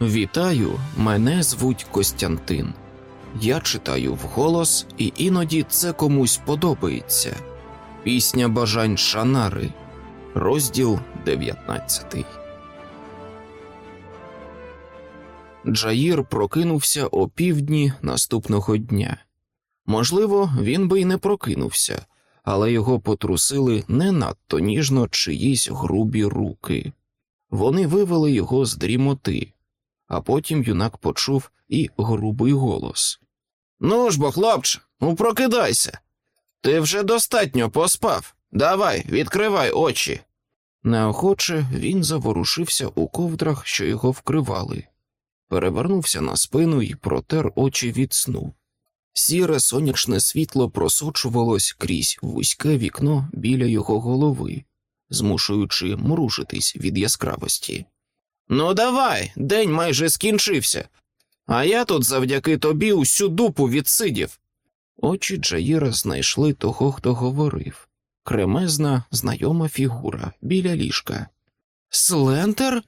Вітаю, мене звуть Костянтин. Я читаю вголос, і іноді це комусь подобається. Пісня бажань Шанари, розділ 19. Джаїр прокинувся о півдні наступного дня. Можливо, він би й не прокинувся, але його потрусили не надто ніжно чиїсь грубі руки. Вони вивели його з дрімоти, а потім юнак почув і грубий голос. Ну ж бо, хлопче, ну прокидайся. Ти вже достатньо поспав. Давай, відкривай очі. Неохоче він заворушився у ковдрах, що його вкривали, перевернувся на спину і протер очі від сну. Сіре сонячне світло просочувалось крізь вузьке вікно біля його голови, змушуючи мружитись від яскравості. Ну, давай, день майже скінчився, а я тут завдяки тобі усю дупу відсидів. Очі Джаїра знайшли того, хто говорив кремезна, знайома фігура біля ліжка. Слентер?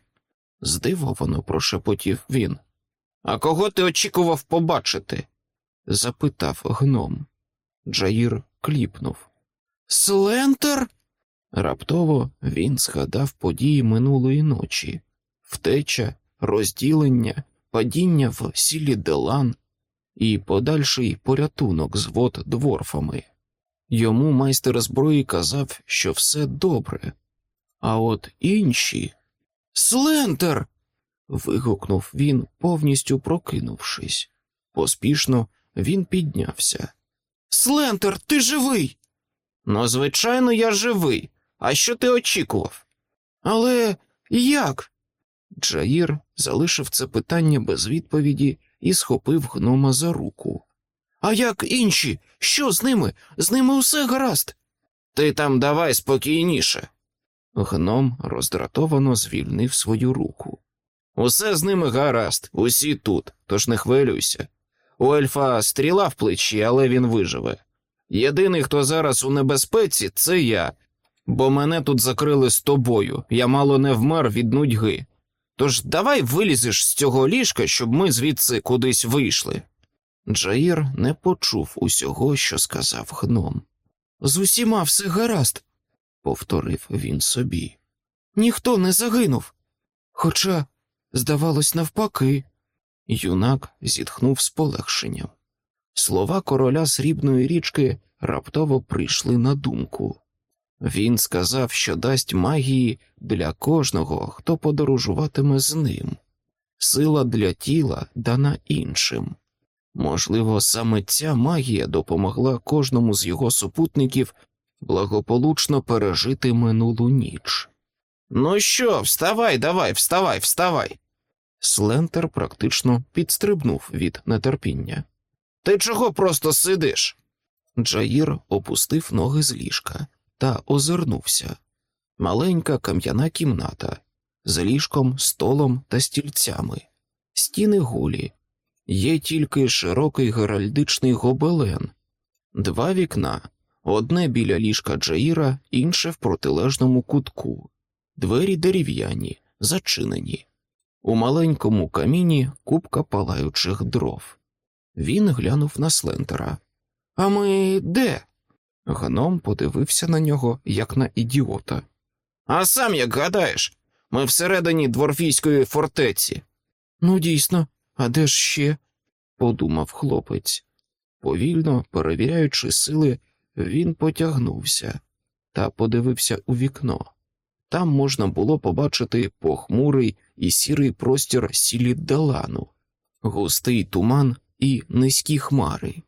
здивовано прошепотів він. А кого ти очікував побачити? запитав гном. Джаїр кліпнув. Слентер? Раптово він згадав події минулої ночі втеча, розділення, падіння в сілі Делан і подальший порятунок з вод дворфами. Йому майстер зброї казав, що все добре, а от інші. Слентер. вигукнув він, повністю прокинувшись. Поспішно він піднявся. Слентер, ти живий? Ну, звичайно, я живий. А що ти очікував? Але як? Джаїр залишив це питання без відповіді і схопив гнома за руку. А як інші? Що з ними? З ними усе гаразд. Ти там давай спокійніше. Гном роздратовано звільнив свою руку. Усе з ними гаразд, усі тут, тож не хвилюйся. У ельфа стріла в плечі, але він виживе. Єдиний, хто зараз у небезпеці, це я, бо мене тут закрили з тобою, я мало не вмер від нудьги. Тож давай вилізеш з цього ліжка, щоб ми звідси кудись вийшли. Джаїр не почув усього, що сказав гном. З усіма все гаразд, повторив він собі. Ніхто не загинув. Хоча, здавалось, навпаки, юнак зітхнув з полегшенням. Слова короля срібної річки раптово прийшли на думку. Він сказав, що дасть магії для кожного, хто подорожуватиме з ним. Сила для тіла дана іншим. Можливо, саме ця магія допомогла кожному з його супутників благополучно пережити минулу ніч. Ну що, вставай, давай, вставай, вставай. Слентер практично підстрибнув від нетерпіння. Ти чого просто сидиш? Джаїр опустив ноги з ліжка та озирнувся. Маленька кам'яна кімната з ліжком, столом та стільцями, стіни гулі, є тільки широкий геральдичний гобелен, два вікна, одне біля ліжка Джаїра, інше в протилежному кутку, двері дерев'яні, зачинені. У маленькому каміні купка палаючих дров. Він глянув на Слентера. А ми де? Гном подивився на нього, як на ідіота. А сам як гадаєш, ми всередині дворфійської фортеці. Ну, дійсно, а де ж ще? подумав хлопець. Повільно перевіряючи сили, він потягнувся та подивився у вікно. Там можна було побачити похмурий і сірий простір сілі Далану, густий туман і низькі хмари.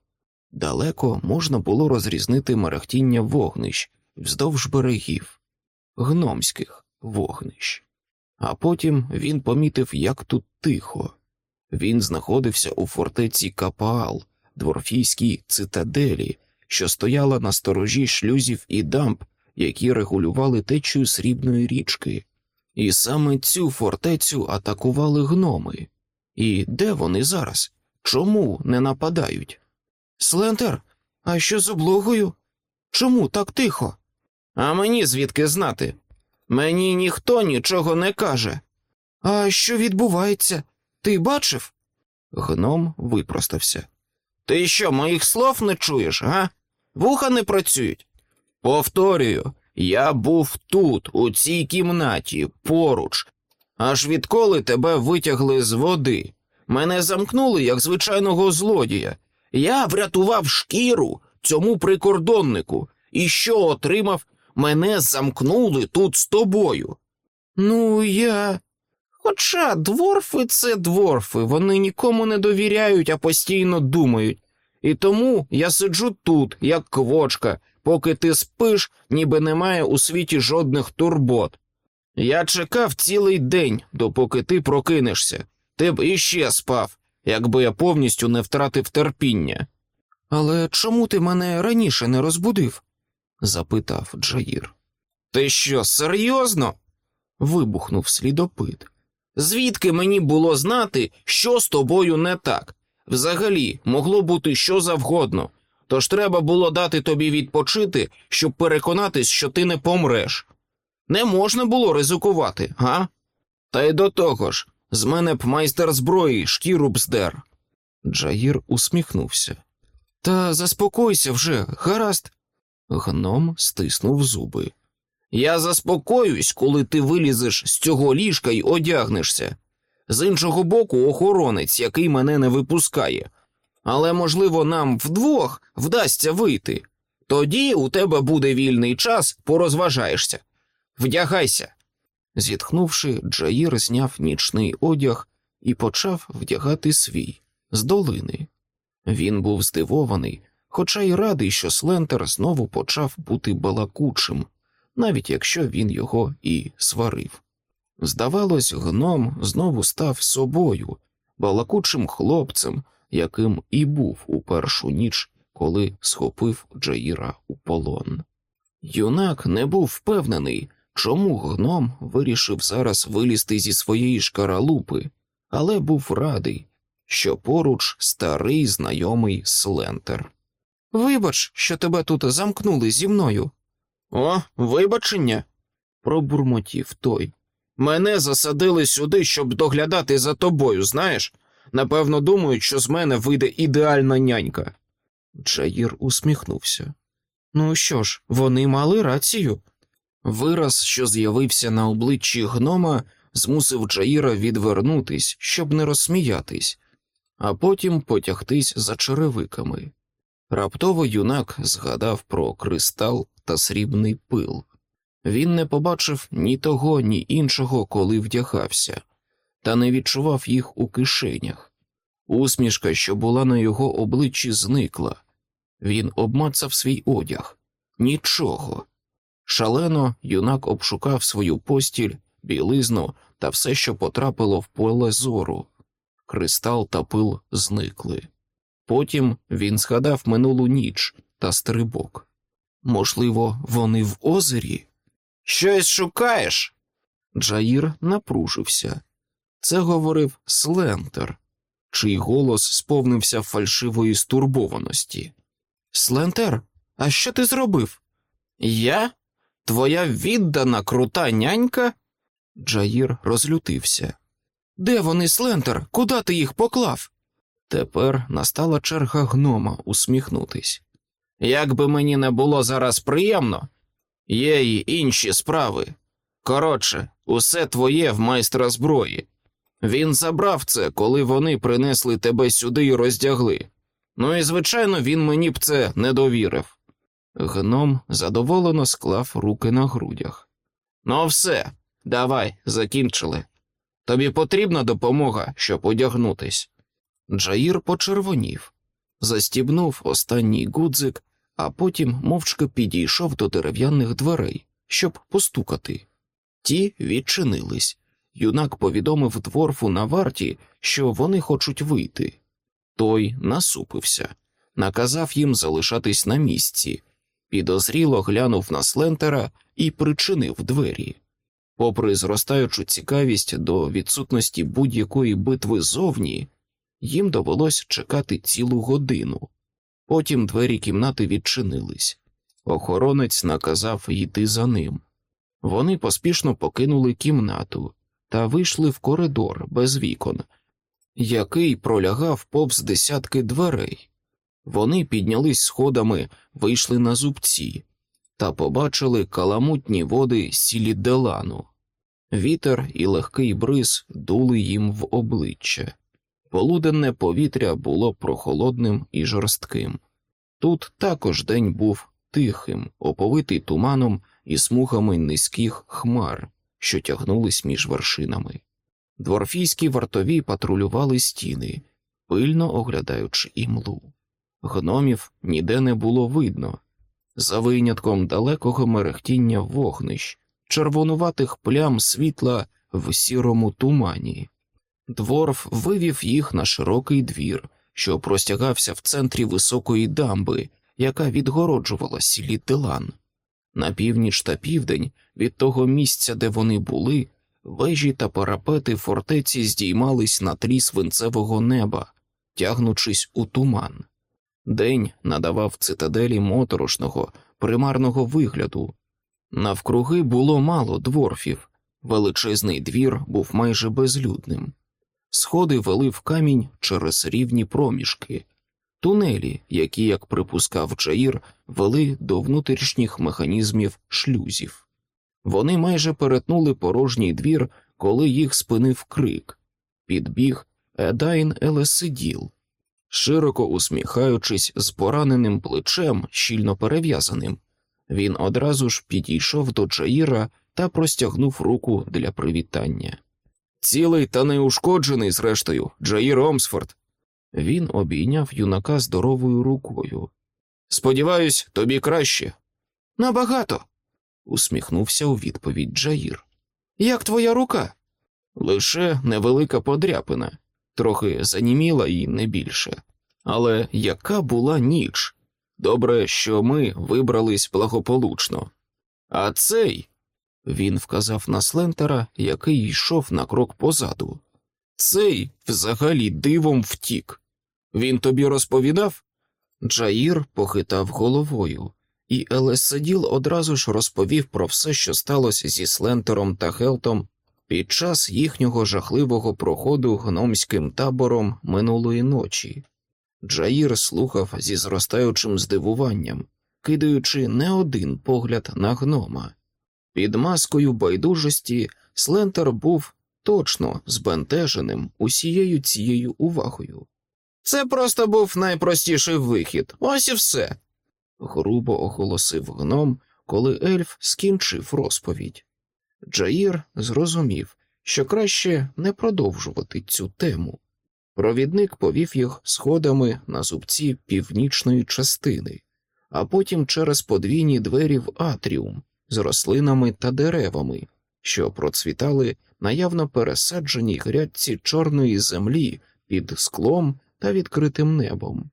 Далеко можна було розрізнити мерехтіння вогнищ вздовж берегів, гномських вогнищ. А потім він помітив, як тут тихо. Він знаходився у фортеці Капаал, дворфійській цитаделі, що стояла на сторожі шлюзів і дамб, які регулювали течію срібної річки. І саме цю фортецю атакували гноми. І де вони зараз? Чому не нападають? Слентер, а що з облогою? Чому так тихо? А мені звідки знати? Мені ніхто нічого не каже. А що відбувається? Ти бачив? Гном випростався. Ти що, моїх слов не чуєш, га? Вуха не працюють. Повторюю, я був тут, у цій кімнаті, поруч, аж відколи тебе витягли з води. Мене замкнули як звичайного злодія. Я врятував шкіру цьому прикордоннику, і що отримав? Мене замкнули тут з тобою. Ну, я. Хоча дворфи це дворфи, вони нікому не довіряють, а постійно думають. І тому я сиджу тут, як квочка, поки ти спиш, ніби немає у світі жодних турбот. Я чекав цілий день, допоки ти прокинешся. Ти б іще спав, якби я повністю не втратив терпіння. Але чому ти мене раніше не розбудив? запитав Джаїр. Ти що, серйозно? вибухнув слідопит. Звідки мені було знати, що з тобою не так? Взагалі, могло бути що завгодно, тож треба було дати тобі відпочити, щоб переконатись, що ти не помреш. Не можна було ризикувати, га? Та й до того ж, з мене б майстер зброї, шкіру б здер. Джаїр усміхнувся. Та заспокойся вже, гаразд. Гном стиснув зуби. Я заспокоюсь, коли ти вилізеш з цього ліжка й одягнешся. З іншого боку, охоронець, який мене не випускає. Але, можливо, нам вдвох вдасться вийти. Тоді у тебе буде вільний час, порозважаєшся. Вдягайся. Зітхнувши, Джаїр зняв нічний одяг і почав вдягати свій з долини. Він був здивований, хоча й радий, що Слентер знову почав бути балакучим, навіть якщо він його і сварив. Здавалось, гном знову став собою, балакучим хлопцем, яким і був у першу ніч, коли схопив Джаїра у полон. Юнак не був впевнений, чому гном вирішив зараз вилізти зі своєї шкаралупи, але був радий, що поруч старий знайомий Слентер. Вибач, що тебе тут замкнули зі мною. О, вибачення, пробурмотів той. Мене засадили сюди, щоб доглядати за тобою, знаєш? Напевно, думають, що з мене вийде ідеальна нянька. Джаїр усміхнувся. Ну що ж, вони мали рацію. Вираз, що з'явився на обличчі гнома, змусив Джаїра відвернутись, щоб не розсміятись, а потім потягтись за черевиками. Раптово юнак згадав про кристал та срібний пил. Він не побачив ні того, ні іншого, коли вдягався, та не відчував їх у кишенях. Усмішка, що була на його обличчі, зникла. Він обмацав свій одяг. Нічого. Шалено юнак обшукав свою постіль, білизну та все, що потрапило в поле зору. Кристал та пил зникли. Потім він згадав минулу ніч та стрибок. Можливо, вони в озері? Щось шукаєш? Джаїр напружився. Це говорив Слентер, чий голос сповнився фальшивої стурбованості. Слентер, а що ти зробив? Я? Твоя віддана крута нянька? Джаїр розлютився. Де вони, Слентер? Куди ти їх поклав? Тепер настала черга гнома усміхнутись. Як би мені не було зараз приємно, є й інші справи. Коротше, усе твоє в майстра зброї. Він забрав це, коли вони принесли тебе сюди і роздягли. Ну і, звичайно, він мені б це не довірив. Гном задоволено склав руки на грудях. Ну, все, давай, закінчили. Тобі потрібна допомога, щоб одягнутись. Джаїр почервонів, застібнув останній гудзик, а потім мовчки підійшов до дерев'яних дверей, щоб постукати. Ті відчинились. Юнак повідомив дворфу на варті, що вони хочуть вийти. Той насупився, наказав їм залишатись на місці, підозріло глянув на Слентера і причинив двері. Попри зростаючу цікавість до відсутності будь-якої битви зовні, їм довелось чекати цілу годину. Потім двері кімнати відчинились. Охоронець наказав йти за ним. Вони поспішно покинули кімнату та вийшли в коридор без вікон, який пролягав повз десятки дверей. Вони піднялись сходами, вийшли на зубці та побачили каламутні води сілі Делану. Вітер і легкий бриз дули їм в обличчя. Полуденне повітря було прохолодним і жорстким. Тут також день був тихим, оповитий туманом і смугами низьких хмар, що тягнулись між вершинами. Дворфійські вартові патрулювали стіни, пильно оглядаючи імлу. Гномів ніде не було видно, за винятком далекого мерехтіння вогнищ, червонуватих плям світла в сірому тумані. Дворф вивів їх на широкий двір, що простягався в центрі високої дамби, яка відгороджувала сілі Делан. На північ та південь від того місця, де вони були, вежі та парапети фортеці здіймались на тлі свинцевого неба, тягнучись у туман. День надавав цитаделі моторошного, примарного вигляду. Навкруги було мало дворфів, величезний двір був майже безлюдним. Сходи вели в камінь через рівні проміжки, тунелі, які, як припускав Джаїр, вели до внутрішніх механізмів шлюзів. Вони майже перетнули порожній двір, коли їх спинив крик. Підбіг Едайн Елесиділ, широко усміхаючись з пораненим плечем, щільно перев'язаним. Він одразу ж підійшов до Джаїра та простягнув руку для привітання. Цілий та неушкоджений, зрештою, Джаїр Омсфорд. Він обійняв юнака здоровою рукою. Сподіваюсь, тобі краще. Набагато. усміхнувся у відповідь Джаїр. Як твоя рука? Лише невелика подряпина, трохи заніміла і не більше. Але яка була ніч? Добре, що ми вибрались благополучно. А цей він вказав на Слентера, який йшов на крок позаду. Цей взагалі дивом втік. Він тобі розповідав? Джаїр похитав головою, і Елесаділ одразу ж розповів про все, що сталося зі Слентером та Хелтом під час їхнього жахливого проходу гномським табором минулої ночі. Джаїр слухав зі зростаючим здивуванням, кидаючи не один погляд на гнома. Під маскою байдужості Слентер був точно збентеженим усією цією увагою. Це просто був найпростіший вихід, ось і все. грубо оголосив гном, коли ельф скінчив розповідь. Джаїр зрозумів, що краще не продовжувати цю тему. Провідник повів їх сходами на зубці північної частини, а потім через подвійні двері в атріум з рослинами та деревами, що процвітали на явно пересадженій грядці чорної землі під склом та відкритим небом.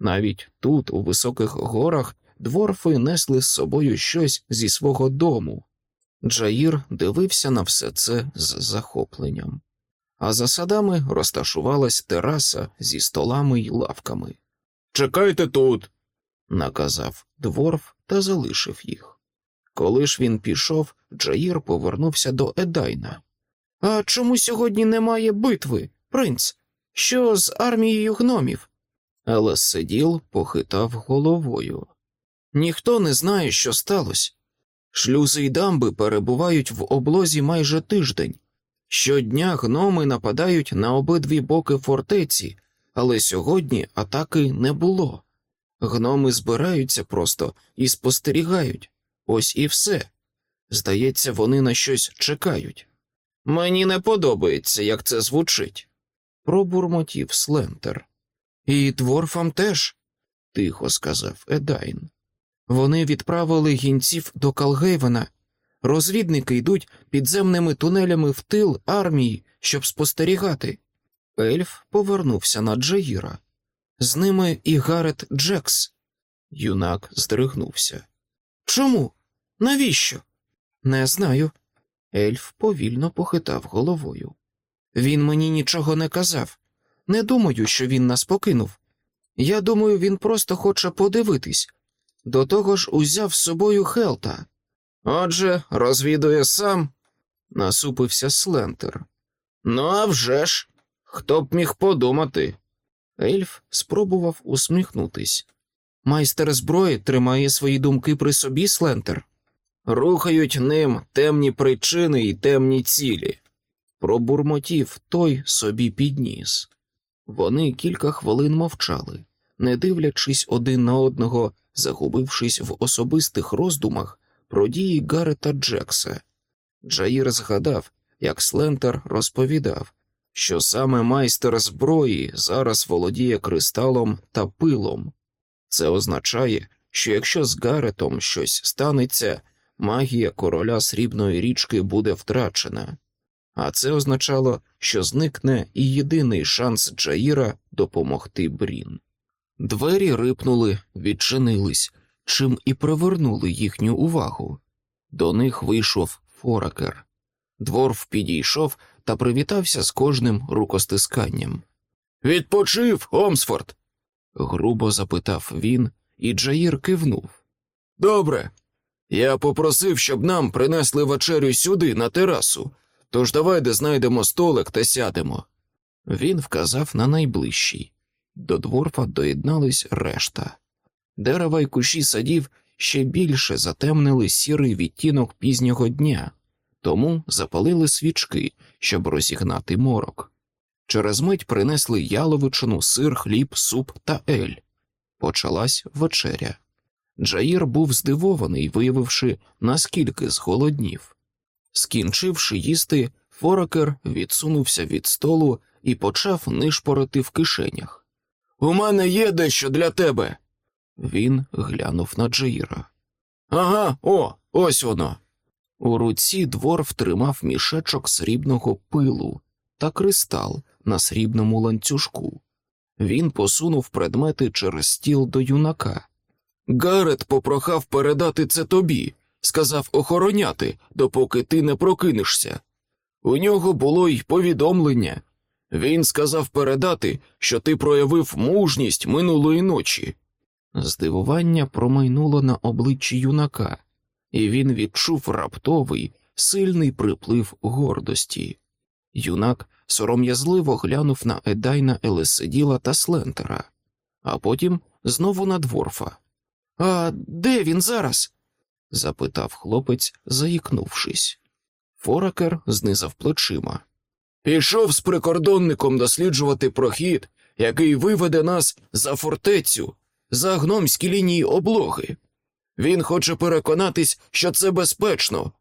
Навіть тут, у високих горах, дворфи несли з собою щось зі свого дому. Джаїр дивився на все це з захопленням, а за садами розташувалась тераса зі столами й лавками. Чекайте тут, наказав дворф та залишив їх. Коли ж він пішов, Джаїр повернувся до Едайна. А чому сьогодні немає битви, принц? Що з армією гномів? Елес сиділ похитав головою. Ніхто не знає, що сталося. Шлюзи й дамби перебувають в облозі майже тиждень. Щодня гноми нападають на обидві боки фортеці, але сьогодні атаки не було. Гноми збираються просто і спостерігають. Ось і все. Здається, вони на щось чекають. Мені не подобається, як це звучить, пробурмотів Слентер. І дворфам теж, тихо сказав Едайн. Вони відправили гінців до Калгейвена. Розвідники йдуть підземними тунелями в тил армії, щоб спостерігати. Ельф повернувся на Джаїра. З ними і Гарет Джекс. Юнак здригнувся. Чому? Навіщо? Не знаю. Ельф повільно похитав головою. Він мені нічого не казав. Не думаю, що він нас покинув. Я думаю, він просто хоче подивитись. До того ж узяв з собою Хелта. Отже, розвідує сам, насупився Слентер. Ну, а вже ж. Хто б міг подумати? Ельф спробував усміхнутись. Майстер зброї тримає свої думки при собі, Слентер. Рухають ним темні причини і темні цілі. Пробурмотів той собі підніс. Вони кілька хвилин мовчали, не дивлячись один на одного, загубившись в особистих роздумах про дії Гарета Джекса. Джаїр згадав, як Слентер розповідав, що саме майстер зброї зараз володіє кристалом та пилом. Це означає, що якщо з Гаретом щось станеться, магія короля срібної річки буде втрачена, а це означало, що зникне і єдиний шанс Джаїра допомогти Брін. Двері рипнули, відчинились, чим і привернули їхню увагу. До них вийшов Форакер. Дворф підійшов та привітався з кожним рукостисканням. Відпочив, Омсфорд? грубо запитав він, і Джаїр кивнув. Добре. Я попросив, щоб нам принесли вечерю сюди, на терасу, тож давай де знайдемо столик та сядемо. Він вказав на найближчий. До дворфа доєднались решта. Дерева й кущі садів ще більше затемнили сірий відтінок пізнього дня, тому запалили свічки, щоб розігнати морок. Через мить принесли яловичину, сир, хліб, суп та ель. Почалась вечеря. Джаїр був здивований, виявивши, наскільки зголоднів. Скінчивши їсти, Форакер відсунувся від столу і почав нишпорити в кишенях. У мене є дещо для тебе. Він глянув на Джаїра. Ага, о, ось воно. У руці дворф тримав мішечок срібного пилу та кристал на срібному ланцюжку. Він посунув предмети через стіл до юнака. Гарет попрохав передати це тобі, сказав охороняти, допоки ти не прокинешся. У нього було й повідомлення. Він сказав передати, що ти проявив мужність минулої ночі. Здивування промайнуло на обличчі юнака, і він відчув раптовий, сильний приплив гордості. Юнак сором'язливо глянув на Едайна Елеседіла та Слентера, а потім знову на дворфа. А де він зараз? запитав хлопець, заїкнувшись. Форакер знизав плечима. Пішов з прикордонником досліджувати прохід, який виведе нас за фортецю, за гномські лінії облоги. Він хоче переконатись, що це безпечно.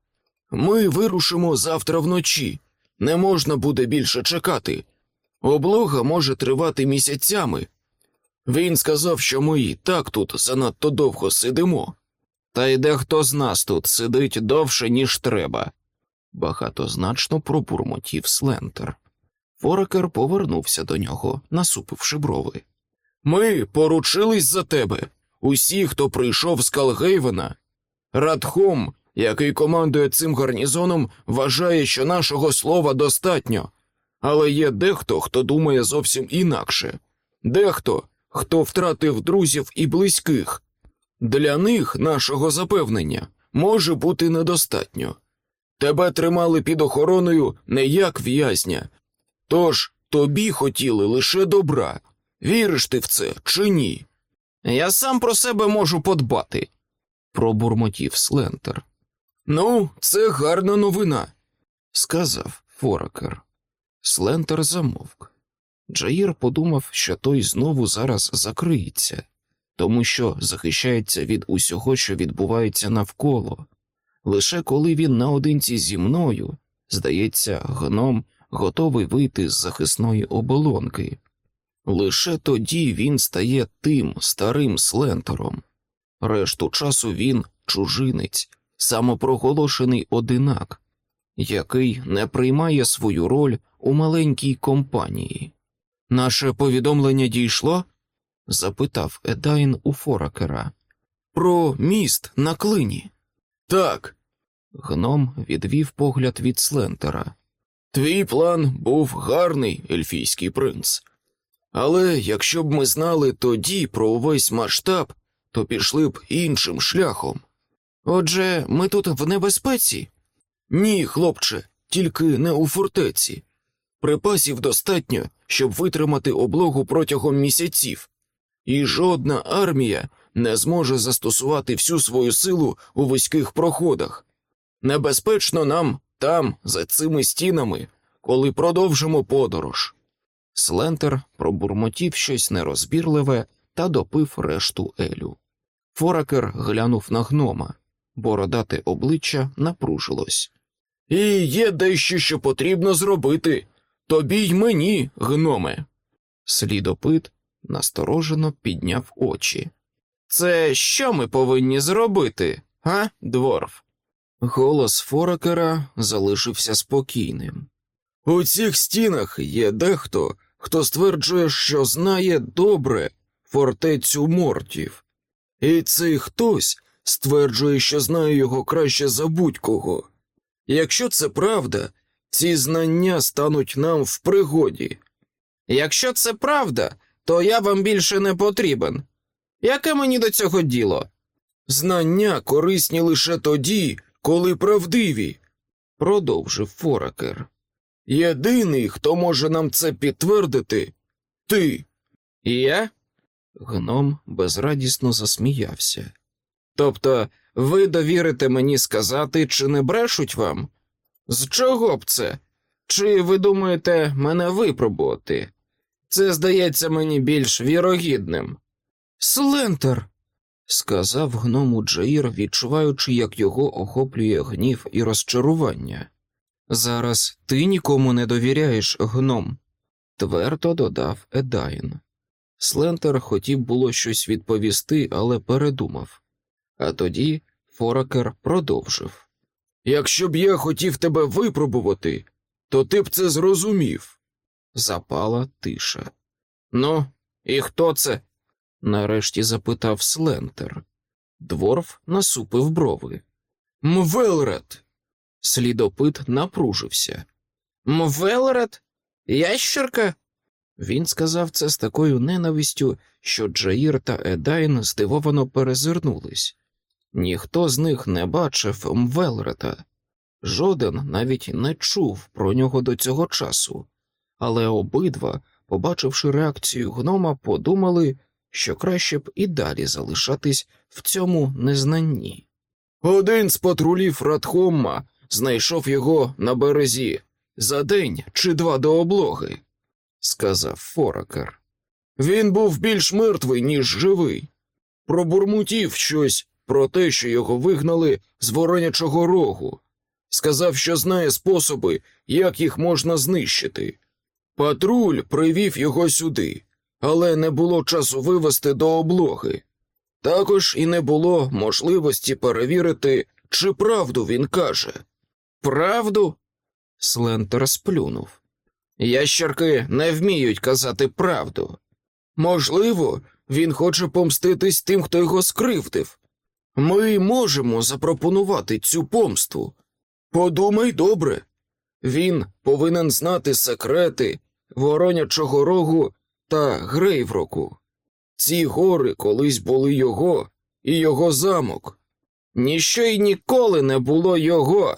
Ми вирушимо завтра вночі. Не можна буде більше чекати. Облога може тривати місяцями. Він сказав, що ми і так тут занадто довго сидимо. Та й дехто з нас тут сидить довше, ніж треба. Багатозначно пробурмотів Слентер. Форекер повернувся до нього, насупивши брови. Ми поручились за тебе, усі, хто прийшов з Калгейвена. Радхом, який командує цим гарнізоном, вважає, що нашого слова достатньо, але є дехто, хто думає зовсім інакше, дехто, хто втратив друзів і близьких. Для них нашого запевнення може бути недостатньо. Тебе тримали під охороною не як в'язня, тож тобі хотіли лише добра. Віриш ти в це чи ні? Я сам про себе можу подбати, пробурмотів Слентер. Ну, це гарна новина, сказав Форакер. Слентер замовк. Джаїр подумав, що той знову зараз закриється, тому що захищається від усього, що відбувається навколо. Лише коли він наодинці зі мною, здається, гном готовий вийти з захисної оболонки. Лише тоді він стає тим старим слентером. Решту часу він чужинець, самопроголошений одинак, який не приймає свою роль у маленькій компанії. Наше повідомлення дійшло? запитав Едайн у Форакера. Про міст на клині. Так. Гном відвів погляд від Слентера. Твій план був гарний, ельфійський принц. Але якщо б ми знали тоді про увесь масштаб, то пішли б іншим шляхом. Отже, ми тут в небезпеці? Ні, хлопче, тільки не у фортеці. Припасів достатньо, щоб витримати облогу протягом місяців, і жодна армія не зможе застосувати всю свою силу у вузьких проходах. Небезпечно нам там, за цими стінами, коли продовжимо подорож. Слентер пробурмотів щось нерозбірливе та допив решту Елю. Форакер глянув на гнома, бородате обличчя напружилось. І є дещо, що потрібно зробити. Тобі й мені, гноме. Слідопит насторожено підняв очі. Це що ми повинні зробити, га, дворф? Голос Форакера залишився спокійним. У цих стінах є дехто, хто стверджує, що знає добре фортецю мортів, і цей хтось стверджує, що знає його краще за будь-кого. Якщо це правда, ці знання стануть нам в пригоді. Якщо це правда, то я вам більше не потрібен. Яке мені до цього діло? Знання корисні лише тоді, коли правдиві, продовжив Форакер. Єдиний, хто може нам це підтвердити, ти. І я? Гном безрадісно засміявся. Тобто ви довірите мені сказати, чи не брешуть вам? З чого б це? Чи ви думаєте мене випробувати? Це здається мені більш вірогідним. Слентер, сказав гному Джаїр, відчуваючи, як його охоплює гнів і розчарування. Зараз ти нікому не довіряєш, гном, твердо додав Едайн. Слентер хотів було щось відповісти, але передумав. А тоді Форакер продовжив Якщо б я хотів тебе випробувати, то ти б це зрозумів. Запала тиша. Ну, і хто це? Нарешті запитав Слентер. Дворф насупив брови. Мвелред. Слідопит напружився. Мвелред? Ящерка? Він сказав це з такою ненавистю, що Джаїр та Едайн здивовано перезирнулись. Ніхто з них не бачив Мвелрета. Жоден навіть не чув про нього до цього часу, але обидва, побачивши реакцію гнома, подумали, що краще б і далі залишатись в цьому незнанні. Один з патрулів Радхомма знайшов його на березі за день чи два до облоги, сказав Форакер. Він був більш мертвий, ніж живий. Пробурмотів щось про те, що його вигнали з воронячого рогу. Сказав, що знає способи, як їх можна знищити. Патруль привів його сюди, але не було часу вивести до облоги. Також і не було можливості перевірити, чи правду він каже. Правду? Слентер сплюнув. Ящерки не вміють казати правду. Можливо, він хоче помститись тим, хто його скривдив. Ми можемо запропонувати цю помсту. Подумай добре. Він повинен знати секрети Воронячого рогу та Грейвроку. Ці гори колись були його і його замок. Ніщо й ніколи не було його.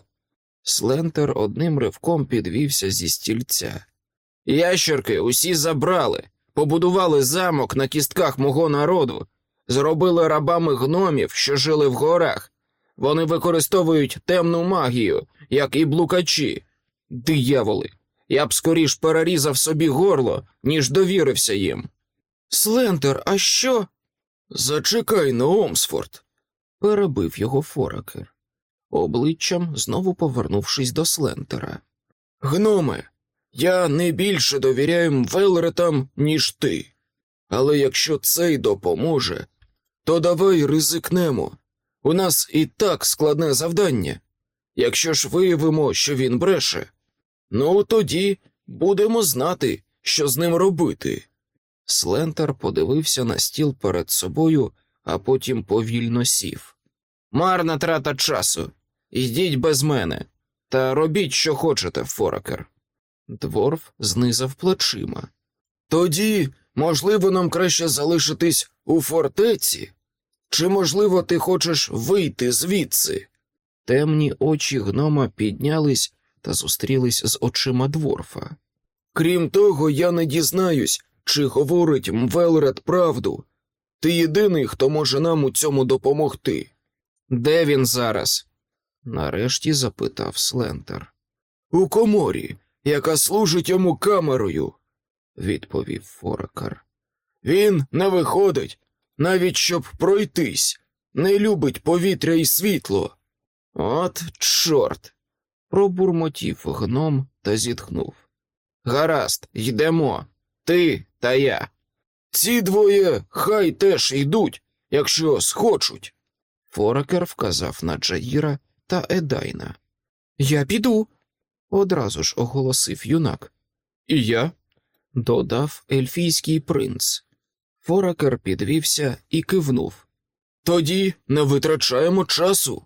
Слентер одним ривком підвівся зі стільця. Ящерки усі забрали, побудували замок на кістках мого народу, зробили рабами гномів, що жили в горах. Вони використовують темну магію, як і блукачі. Дияволи, я б скоріш перерізав собі горло, ніж довірився їм. Слентер, а що? Зачекай на Омсфорд, перебив його Форакер, обличчям знову повернувшись до Слентера. Гноме, я не більше довіряю Велретам, ніж ти. Але якщо цей допоможе, то давай ризикнемо. У нас і так складне завдання. Якщо ж виявимо, що він бреше, ну тоді будемо знати, що з ним робити. Слентер подивився на стіл перед собою, а потім повільно сів. Марна трата часу. Йдіть без мене, та робіть, що хочете, Форакер. Дворф знизав плечима. Тоді, можливо, нам краще залишитись у фортеці? Чи, можливо, ти хочеш вийти звідси? Темні очі гнома піднялись та зустрілись з очима дворфа. Крім того, я не дізнаюсь, чи говорить Мвелред правду. Ти єдиний, хто може нам у цьому допомогти. Де він зараз? нарешті запитав Слентер. У коморі, яка служить йому камерою, відповів Форекар. Він не виходить, навіть щоб пройтись, не любить повітря і світло. От чорт. Пробурмотів гном та зітхнув. Гаразд, йдемо. Ти та я. Ці двоє хай теж йдуть, якщо схочуть. Форекер вказав на Джаїра та Едайна. Я піду, одразу ж оголосив юнак. І я, додав ельфійський принц. Форекер підвівся і кивнув. Тоді не витрачаємо часу.